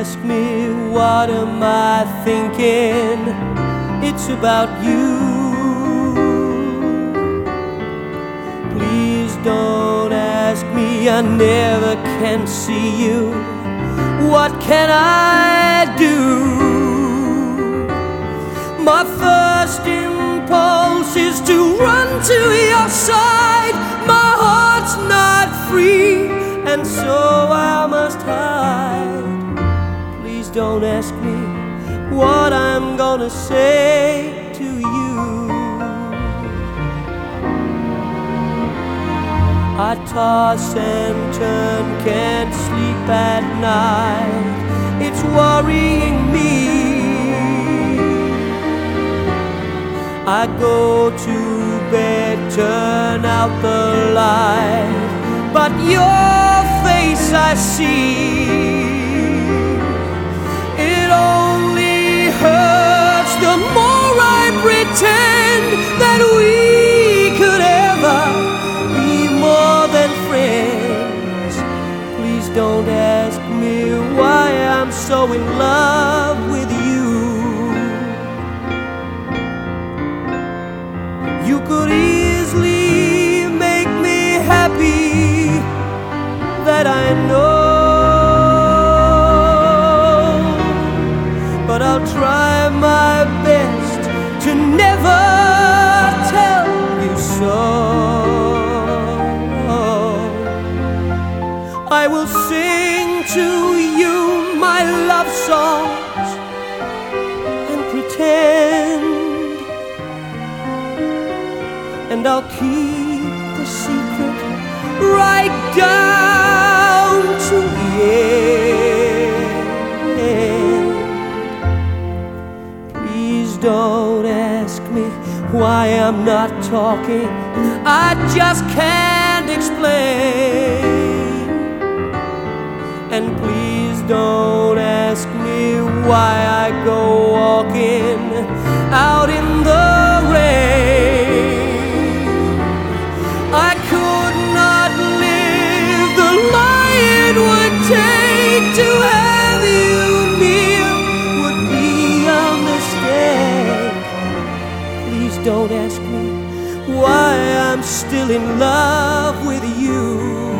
Ask me what am I thinking? It's about you. Please don't ask me, I never can see you. What can I do? My first impulse is to run to your side. My heart's not free, and so I must hide. Don't ask me what I'm gonna say to you. I toss and turn, can't sleep at night. It's worrying me. I go to bed, turn out the light, but your face I see. It only hurts the more I pretend that we could ever be more than friends. Please don't ask me why I'm so in love with you. You could easily make me happy, that I know. Try my best to never tell you so. I will sing to you my love songs and pretend and I'll keep the secret right down ask me why I'm not talking, I just can't explain. And please don't ask me why I go walking out in Please don't ask me why I'm still in love with you.